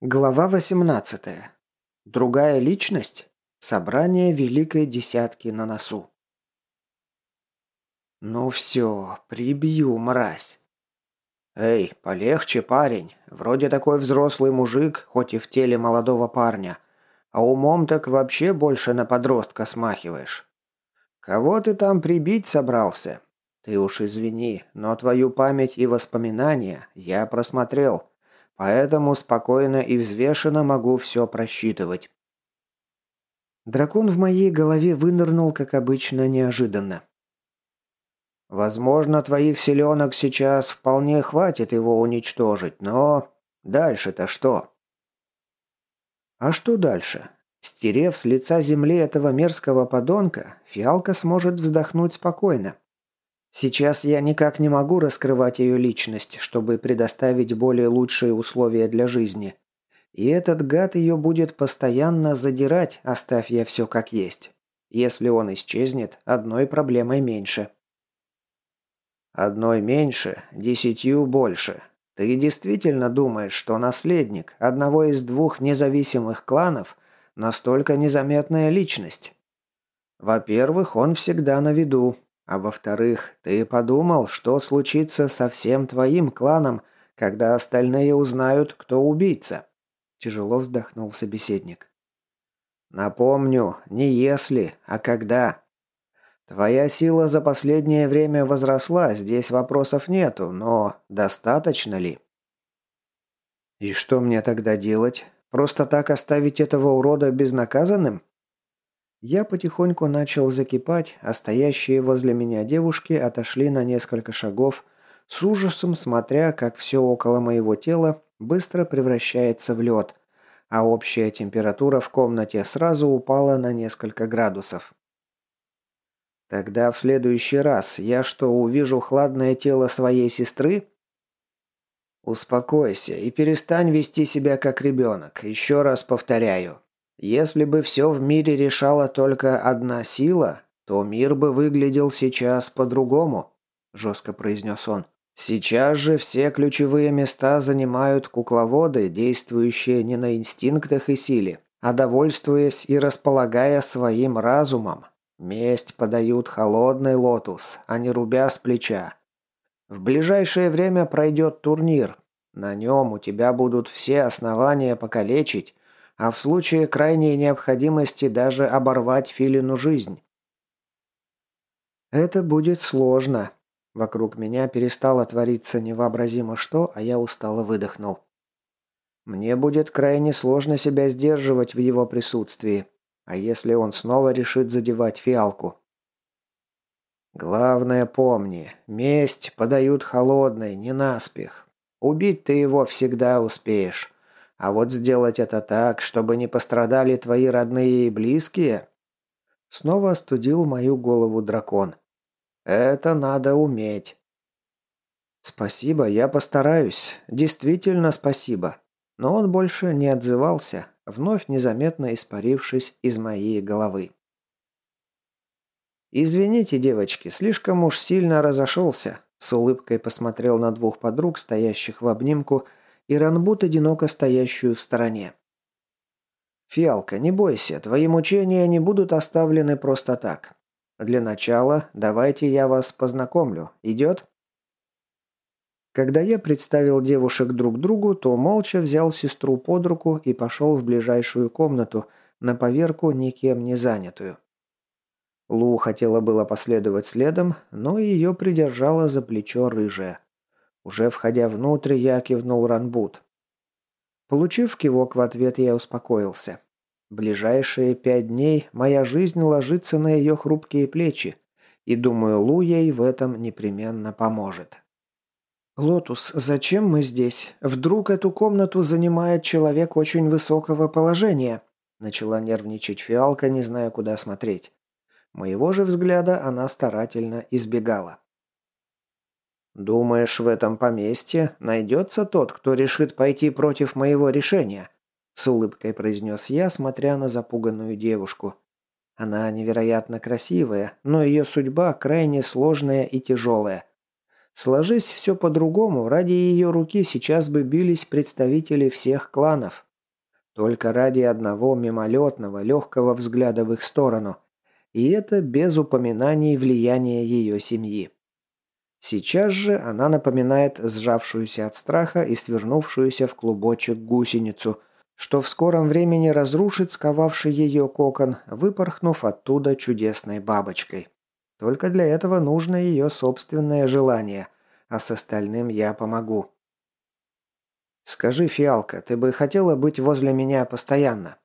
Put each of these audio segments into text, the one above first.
Глава 18. Другая личность. Собрание Великой Десятки на носу. «Ну все, прибью, мразь!» «Эй, полегче, парень. Вроде такой взрослый мужик, хоть и в теле молодого парня. А умом так вообще больше на подростка смахиваешь. Кого ты там прибить собрался? Ты уж извини, но твою память и воспоминания я просмотрел». Поэтому спокойно и взвешенно могу все просчитывать. Дракон в моей голове вынырнул, как обычно, неожиданно. Возможно, твоих селенок сейчас вполне хватит его уничтожить, но дальше-то что? А что дальше? Стерев с лица земли этого мерзкого подонка, фиалка сможет вздохнуть спокойно. Сейчас я никак не могу раскрывать ее личность, чтобы предоставить более лучшие условия для жизни. И этот гад ее будет постоянно задирать, оставь я все как есть. Если он исчезнет, одной проблемой меньше. Одной меньше, десятью больше. Ты действительно думаешь, что наследник одного из двух независимых кланов настолько незаметная личность? Во-первых, он всегда на виду, а во-вторых, ты подумал, что случится со всем твоим кланом, когда остальные узнают, кто убийца?» Тяжело вздохнул собеседник. «Напомню, не если, а когда. Твоя сила за последнее время возросла, здесь вопросов нету, но достаточно ли?» «И что мне тогда делать? Просто так оставить этого урода безнаказанным?» Я потихоньку начал закипать, а стоящие возле меня девушки отошли на несколько шагов, с ужасом смотря, как все около моего тела быстро превращается в лед, а общая температура в комнате сразу упала на несколько градусов. Тогда в следующий раз я что, увижу хладное тело своей сестры? Успокойся и перестань вести себя как ребенок. Еще раз повторяю, если бы все в мире решала только одна сила, то мир бы выглядел сейчас по-другому», – жестко произнес он. «Сейчас же все ключевые места занимают кукловоды, действующие не на инстинктах и силе, а довольствуясь и располагая своим разумом. Месть подают холодной, Лотус, а не рубя с плеча. В ближайшее время пройдет турнир. На нем у тебя будут все основания покалечить, а в случае крайней необходимости даже оборвать Филину жизнь. Это будет сложно. Вокруг меня перестало твориться невообразимо что, а я устало выдохнул. Мне будет крайне сложно себя сдерживать в его присутствии, а если он снова решит задевать фиалку? Главное помни, месть подают холодной, не наспех. Убить ты его всегда успеешь. А вот сделать это так, чтобы не пострадали твои родные и близкие...» Снова остудил мою голову дракон. «Это надо уметь». «Спасибо, я постараюсь. Действительно спасибо». Но он больше не отзывался, вновь незаметно испарившись из моей головы. «Извините, девочки, слишком уж сильно разошелся», с улыбкой посмотрел на двух подруг, стоящих в обнимку, и Ранбут, одиноко стоящую в стороне. «Фиалка, не бойся, твои мучения не будут оставлены просто так. Для начала давайте я вас познакомлю. Идет?» Когда я представил девушек друг другу, то молча взял сестру под руку и пошел в ближайшую комнату, на поверку никем не занятую. Лу хотела было последовать следом, но ее придержала за плечо рыжая. Уже входя внутрь, я кивнул Ранбут. Получив кивок в ответ, я успокоился. Ближайшие пять дней моя жизнь ложится на ее хрупкие плечи, и, думаю, Лу ей в этом непременно поможет. «Лотус, зачем мы здесь? Вдруг эту комнату занимает человек очень высокого положения?» Начала нервничать фиалка, не зная, куда смотреть. Моего же взгляда она старательно избегала. «Думаешь, в этом поместье найдется тот, кто решит пойти против моего решения?» С улыбкой произнес я, смотря на запуганную девушку. Она невероятно красивая, но ее судьба крайне сложная и тяжелая. Сложись все по-другому, ради ее руки сейчас бы бились представители всех кланов. Только ради одного мимолетного, легкого взгляда в их сторону. И это без упоминаний влияния ее семьи. Сейчас же она напоминает сжавшуюся от страха и свернувшуюся в клубочек гусеницу, что в скором времени разрушит сковавший ее кокон, выпорхнув оттуда чудесной бабочкой. Только для этого нужно ее собственное желание, а с остальным я помогу. «Скажи, фиалка, ты бы хотела быть возле меня постоянно?»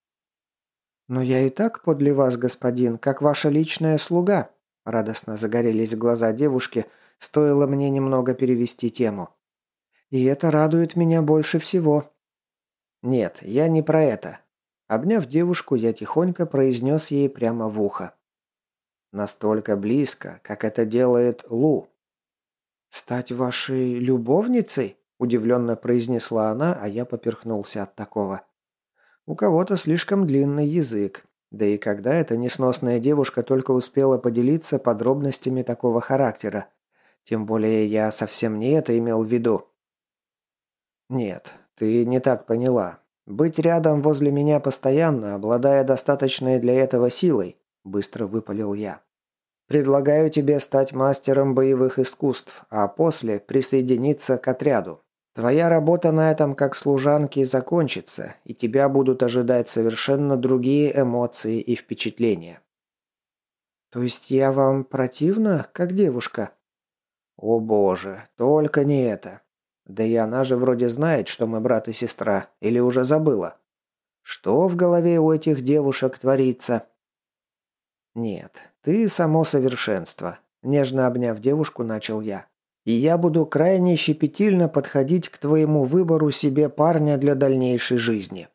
«Но я и так подле вас, господин, как ваша личная слуга», радостно загорелись глаза девушки – Стоило мне немного перевести тему. И это радует меня больше всего. Нет, я не про это. Обняв девушку, я тихонько произнес ей прямо в ухо. Настолько близко, как это делает Лу. «Стать вашей любовницей?» – удивленно произнесла она, а я поперхнулся от такого. У кого-то слишком длинный язык. Да и когда эта несносная девушка только успела поделиться подробностями такого характера. Тем более я совсем не это имел в виду. Нет, ты не так поняла. Быть рядом возле меня постоянно, обладая достаточной для этого силой, быстро выпалил я. Предлагаю тебе стать мастером боевых искусств, а после присоединиться к отряду. Твоя работа на этом как служанки закончится, и тебя будут ожидать совершенно другие эмоции и впечатления. То есть я вам противна, как девушка? О боже, только не это. Да и она же вроде знает, что мы брат и сестра, или уже забыла. Что в голове у этих девушек творится? Нет, ты само совершенство. Нежно обняв девушку, начал я. И я буду крайне щепетильно подходить к твоему выбору себе парня для дальнейшей жизни.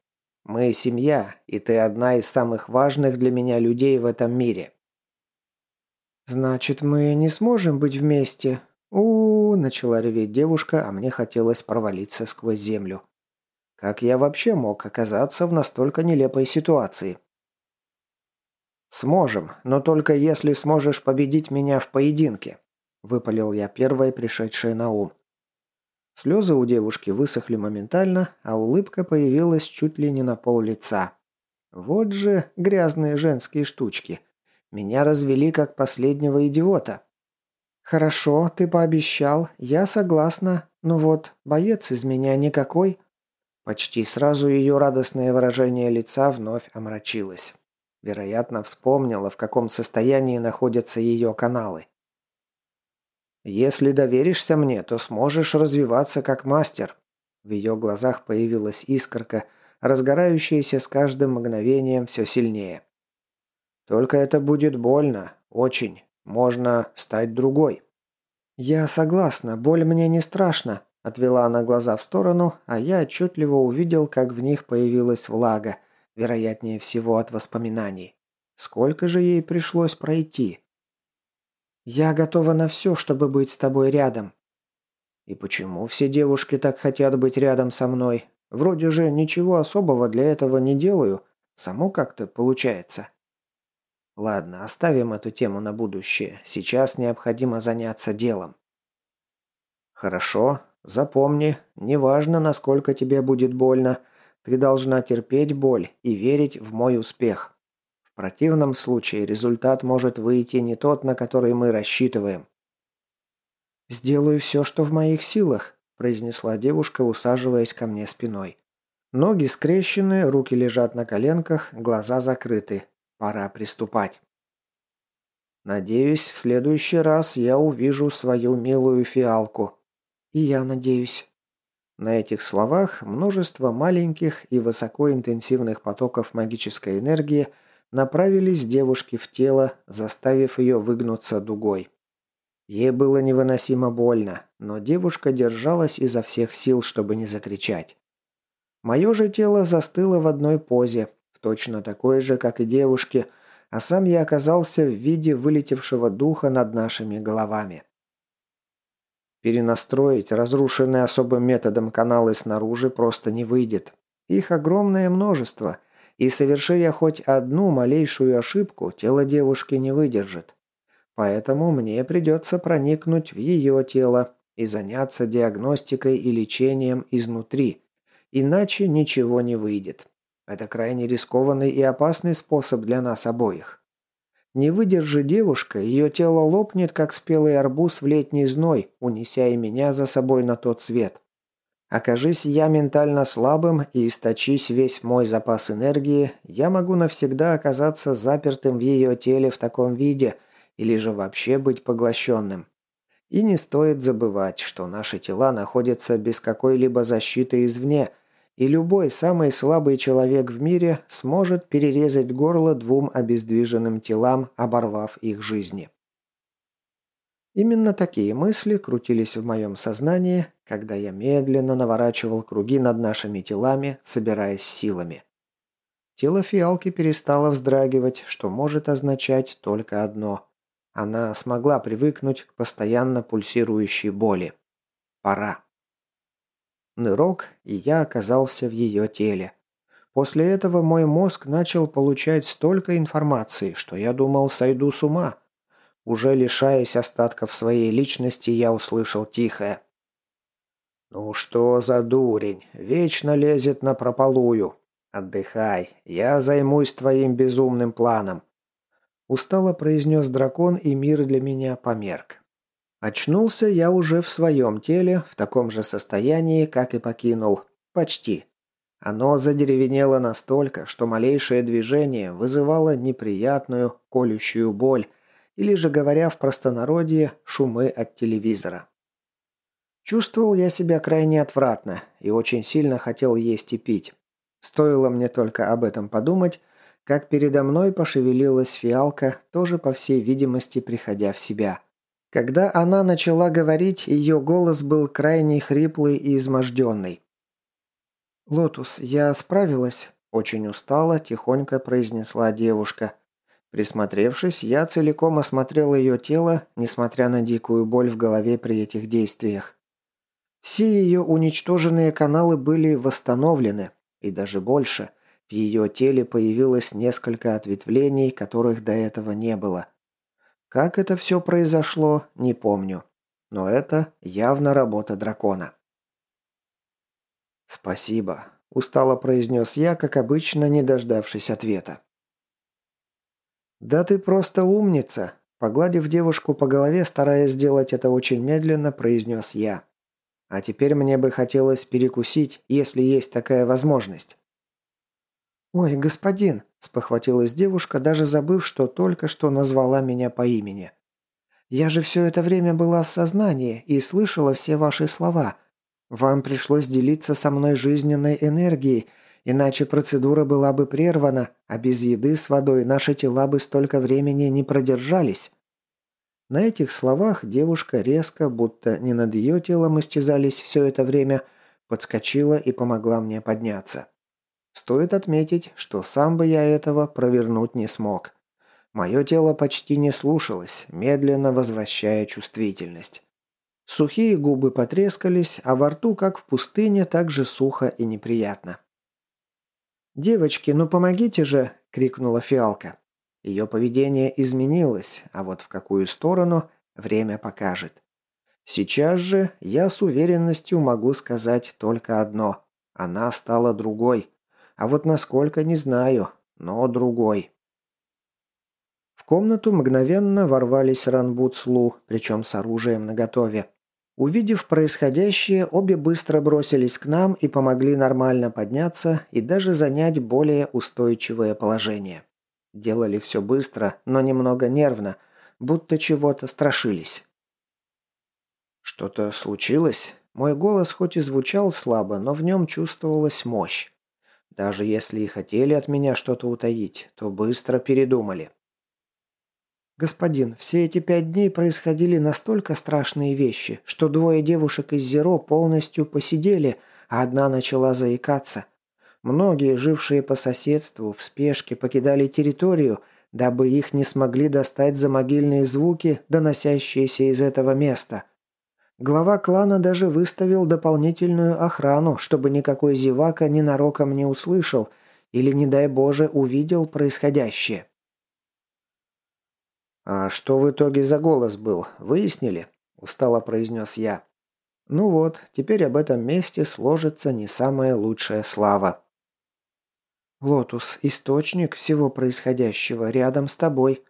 Мы семья, и ты одна из самых важных для меня людей в этом мире. Значит, мы не сможем быть вместе, у, начала реветь девушка, а мне хотелось провалиться сквозь землю. Как я вообще мог оказаться в настолько нелепой ситуации? «Сможем, но только если сможешь победить меня в поединке», – выпалил я первое, пришедшее на ум. Слезы у девушки высохли моментально, а улыбка появилась чуть ли не на пол лица. Вот же грязные женские штучки. Меня развели как последнего идиота. «Хорошо, ты пообещал, я согласна. Ну вот, боец из меня никакой». Почти сразу ее радостное выражение лица вновь омрачилось. Вероятно, вспомнила, в каком состоянии находятся ее каналы. «Если доверишься мне, то сможешь развиваться как мастер». В ее глазах появилась искорка, разгорающаяся с каждым мгновением все сильнее. «Только это будет больно, очень. Можно стать другой». «Я согласна, боль мне не страшна», – отвела она глаза в сторону, а я отчетливо увидел, как в них появилась влага, вероятнее всего от воспоминаний. Сколько же ей пришлось пройти? «Я готова на все, чтобы быть с тобой рядом». «И почему все девушки так хотят быть рядом со мной? Вроде же ничего особого для этого не делаю. Само как-то получается». Ладно, оставим эту тему на будущее. Сейчас необходимо заняться делом. Хорошо, запомни, неважно, насколько тебе будет больно, ты должна терпеть боль и верить в мой успех. В противном случае результат может выйти не тот, на который мы рассчитываем. «Сделаю все, что в моих силах», – произнесла девушка, усаживаясь ко мне спиной. Ноги скрещены, руки лежат на коленках, глаза закрыты. Пора приступать. Надеюсь, в следующий раз я увижу свою милую фиалку. И я надеюсь. На этих словах множество маленьких и высокоинтенсивных потоков магической энергии направились девушке в тело, заставив ее выгнуться дугой. Ей было невыносимо больно, но девушка держалась изо всех сил, чтобы не закричать. Мое же тело застыло в одной позе, точно такой же, как и девушки, а сам я оказался в виде вылетевшего духа над нашими головами. Перенастроить разрушенные особым методом каналы снаружи просто не выйдет. Их огромное множество, и соверши я хоть одну малейшую ошибку, тело девушки не выдержит. Поэтому мне придется проникнуть в ее тело и заняться диагностикой и лечением изнутри, иначе ничего не выйдет. Это крайне рискованный и опасный способ для нас обоих. Не выдержи девушка, ее тело лопнет, как спелый арбуз в летний зной, унеся и меня за собой на тот свет. Окажись я ментально слабым и источись весь мой запас энергии, я могу навсегда оказаться запертым в ее теле в таком виде или же вообще быть поглощенным. И не стоит забывать, что наши тела находятся без какой-либо защиты извне – и любой самый слабый человек в мире сможет перерезать горло двум обездвиженным телам, оборвав их жизни. Именно такие мысли крутились в моем сознании, когда я медленно наворачивал круги над нашими телами, собираясь силами. Тело фиалки перестало вздрагивать, что может означать только одно. Она смогла привыкнуть к постоянно пульсирующей боли. Пора. Нырок, и я оказался в ее теле. После этого мой мозг начал получать столько информации, что я думал, сойду с ума. Уже лишаясь остатков своей личности, я услышал тихое. «Ну что за дурень? Вечно лезет на прополую. Отдыхай, я займусь твоим безумным планом». Устало произнес дракон, и мир для меня померк. Очнулся я уже в своем теле, в таком же состоянии, как и покинул. Почти. Оно задеревенело настолько, что малейшее движение вызывало неприятную, колющую боль, или же, говоря в простонародье, шумы от телевизора. Чувствовал я себя крайне отвратно и очень сильно хотел есть и пить. Стоило мне только об этом подумать, как передо мной пошевелилась фиалка, тоже, по всей видимости, приходя в себя. Когда она начала говорить, ее голос был крайне хриплый и изможденный. «Лотус, я справилась?» – очень устала, тихонько произнесла девушка. Присмотревшись, я целиком осмотрел ее тело, несмотря на дикую боль в голове при этих действиях. Все ее уничтоженные каналы были восстановлены, и даже больше. В ее теле появилось несколько ответвлений, которых до этого не было. Как это все произошло, не помню. Но это явно работа дракона. «Спасибо», – устало произнес я, как обычно, не дождавшись ответа. «Да ты просто умница», – погладив девушку по голове, стараясь сделать это очень медленно, произнес я. «А теперь мне бы хотелось перекусить, если есть такая возможность». «Ой, господин», – спохватилась девушка, даже забыв, что только что назвала меня по имени. «Я же все это время была в сознании и слышала все ваши слова. Вам пришлось делиться со мной жизненной энергией, иначе процедура была бы прервана, а без еды с водой наши тела бы столько времени не продержались». На этих словах девушка резко, будто не над ее телом истязались все это время, подскочила и помогла мне подняться. Стоит отметить, что сам бы я этого провернуть не смог. Мое тело почти не слушалось, медленно возвращая чувствительность. Сухие губы потрескались, а во рту, как в пустыне, так же сухо и неприятно. «Девочки, ну помогите же!» – крикнула фиалка. Ее поведение изменилось, а вот в какую сторону – время покажет. Сейчас же я с уверенностью могу сказать только одно – она стала другой – а вот насколько, не знаю, но другой. В комнату мгновенно ворвались Ранбут с Лу, причем с оружием наготове. Увидев происходящее, обе быстро бросились к нам и помогли нормально подняться и даже занять более устойчивое положение. Делали все быстро, но немного нервно, будто чего-то страшились. «Что-то случилось?» Мой голос хоть и звучал слабо, но в нем чувствовалась мощь. Даже если и хотели от меня что-то утаить, то быстро передумали. «Господин, все эти пять дней происходили настолько страшные вещи, что двое девушек из Зеро полностью посидели, а одна начала заикаться. Многие, жившие по соседству, в спешке покидали территорию, дабы их не смогли достать за могильные звуки, доносящиеся из этого места. Глава клана даже выставил дополнительную охрану, чтобы никакой зевака ненароком не услышал или, не дай боже, увидел происходящее. «А что в итоге за голос был, выяснили?» – устало произнес я. «Ну вот, теперь об этом месте сложится не самая лучшая слава». «Лотус, источник всего происходящего, рядом с тобой».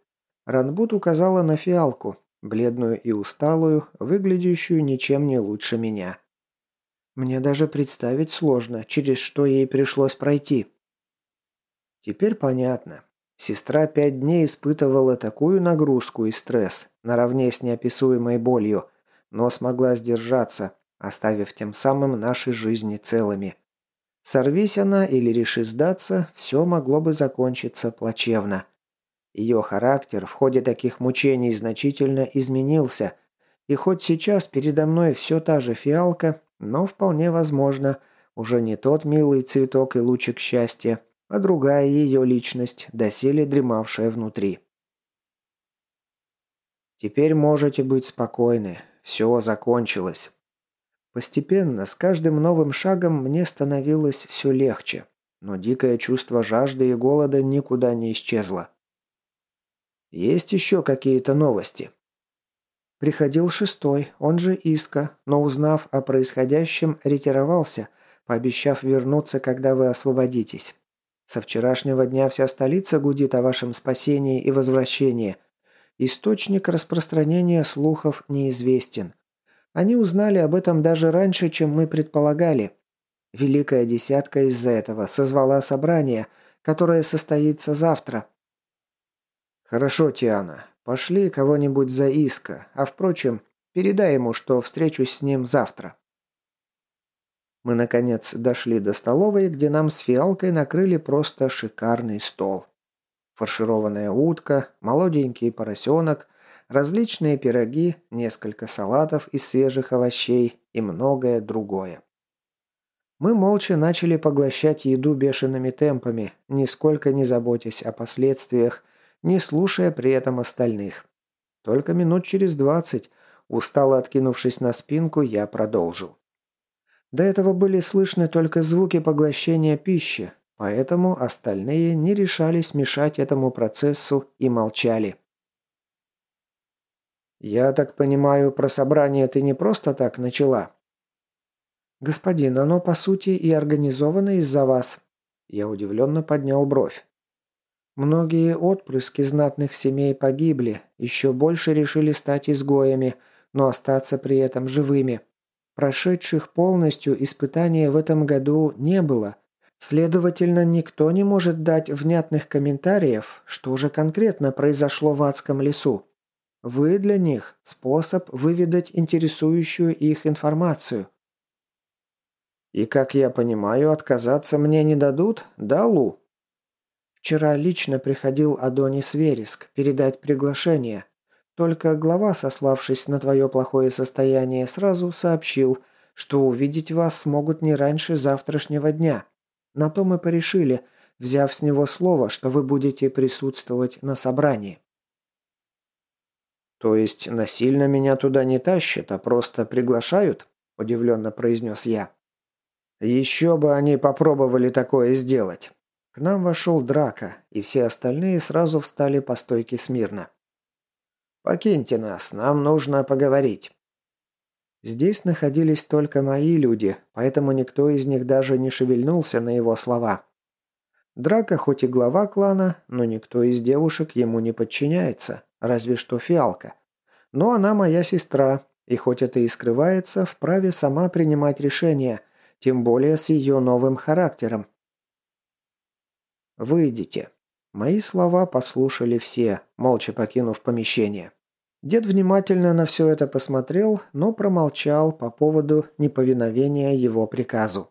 Ранбут указала на фиалку, бледную и усталую, выглядящую ничем не лучше меня. Мне даже представить сложно, через что ей пришлось пройти. Теперь понятно. Сестра пять дней испытывала такую нагрузку и стресс, наравне с неописуемой болью, но смогла сдержаться, оставив тем самым наши жизни целыми. Сорвись она или реши сдаться, все могло бы закончиться плачевно. Ее характер в ходе таких мучений значительно изменился, и хоть сейчас передо мной все та же фиалка, но вполне возможно, уже не тот милый цветок и лучик счастья, а другая ее личность, доселе дремавшая внутри. Теперь можете быть спокойны, все закончилось. Постепенно, с каждым новым шагом мне становилось все легче, но дикое чувство жажды и голода никуда не исчезло. Есть еще какие-то новости? Приходил шестой, он же Иска, но узнав о происходящем, ретировался, пообещав вернуться, когда вы освободитесь. Со вчерашнего дня вся столица гудит о вашем спасении и возвращении. Источник распространения слухов неизвестен. Они узнали об этом даже раньше, чем мы предполагали. Великая десятка из-за этого созвала собрание, которое состоится завтра. Хорошо, Тиана. Пошли кого-нибудь за Иска, а впрочем, передай ему, что встречусь с ним завтра. Мы, наконец, дошли до столовой, где нам с фиалкой накрыли просто шикарный стол. Фаршированная утка, молоденький поросенок, различные пироги, несколько салатов из свежих овощей и многое другое. Мы молча начали поглощать еду бешеными темпами, нисколько не заботясь о последствиях, не слушая при этом остальных. Только минут через двадцать, устало откинувшись на спинку, я продолжил. До этого были слышны только звуки поглощения пищи, поэтому остальные не решались мешать этому процессу и молчали. «Я так понимаю, про собрание ты не просто так начала?» «Господин, оно по сути и организовано из-за вас». Я удивленно поднял бровь. Многие отпрыски знатных семей погибли, еще больше решили стать изгоями, но остаться при этом живыми. Прошедших полностью испытания в этом году не было. Следовательно, никто не может дать внятных комментариев, что же конкретно произошло в адском лесу. Вы для них – способ выведать интересующую их информацию. И, как я понимаю, отказаться мне не дадут, да, Лу? Вчера лично приходил Адонис Вереск передать приглашение. Только глава, сославшись на твое плохое состояние, сразу сообщил, что увидеть вас смогут не раньше завтрашнего дня. На то мы порешили, взяв с него слово, что вы будете присутствовать на собрании. «То есть насильно меня туда не тащат, а просто приглашают?» – удивленно произнес я. «Еще бы они попробовали такое сделать!» К нам вошел Драка, и все остальные сразу встали по стойке смирно. «Покиньте нас, нам нужно поговорить». Здесь находились только мои люди, поэтому никто из них даже не шевельнулся на его слова. Драка хоть и глава клана, но никто из девушек ему не подчиняется разве что фиалка. Но она моя сестра, и хоть это и скрывается, вправе сама принимать решения, тем более с ее новым характером. «Выйдите». Мои слова послушали все, молча покинув помещение. Дед внимательно на все это посмотрел, но промолчал по поводу неповиновения его приказу.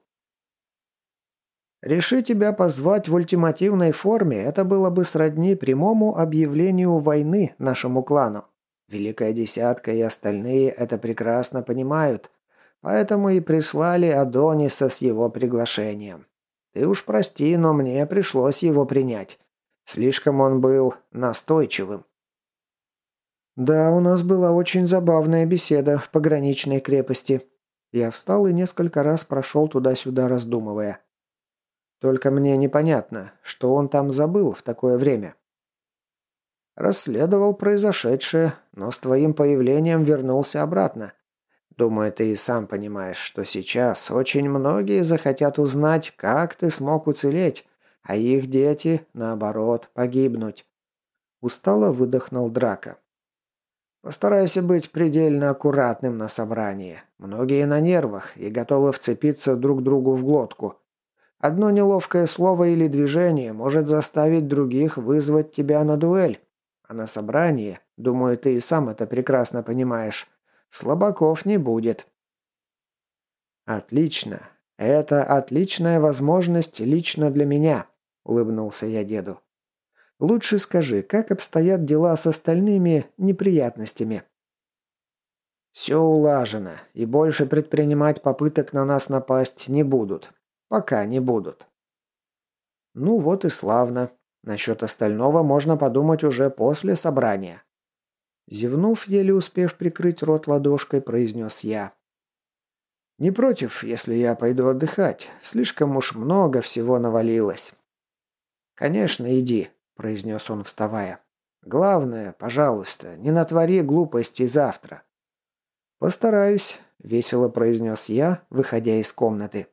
Реши тебя позвать в ультимативной форме, это было бы сродни прямому объявлению войны нашему клану. Великая Десятка и остальные это прекрасно понимают, поэтому и прислали Адониса с его приглашением. Ты уж прости, но мне пришлось его принять. Слишком он был настойчивым. Да, у нас была очень забавная беседа в пограничной крепости. Я встал и несколько раз прошел туда-сюда, раздумывая. Только мне непонятно, что он там забыл в такое время. Расследовал произошедшее, но с твоим появлением вернулся обратно. Думаю, ты и сам понимаешь, что сейчас очень многие захотят узнать, как ты смог уцелеть, а их дети, наоборот, погибнуть. Устало выдохнул Драка. Постарайся быть предельно аккуратным на собрании. Многие на нервах и готовы вцепиться друг другу в глотку. Одно неловкое слово или движение может заставить других вызвать тебя на дуэль. А на собрании, думаю, ты и сам это прекрасно понимаешь, слабаков не будет. Отлично. Это отличная возможность лично для меня, улыбнулся я деду. Лучше скажи, как обстоят дела с остальными неприятностями?» «Все улажено, и больше предпринимать попыток на нас напасть не будут. Пока не будут». «Ну вот и славно. Насчет остального можно подумать уже после собрания». Зевнув, еле успев прикрыть рот ладошкой, произнес я. «Не против, если я пойду отдыхать. Слишком уж много всего навалилось». «Конечно, иди», – произнес он, вставая. «Главное, пожалуйста, не натвори глупостей завтра». «Постараюсь», – весело произнес я, выходя из комнаты.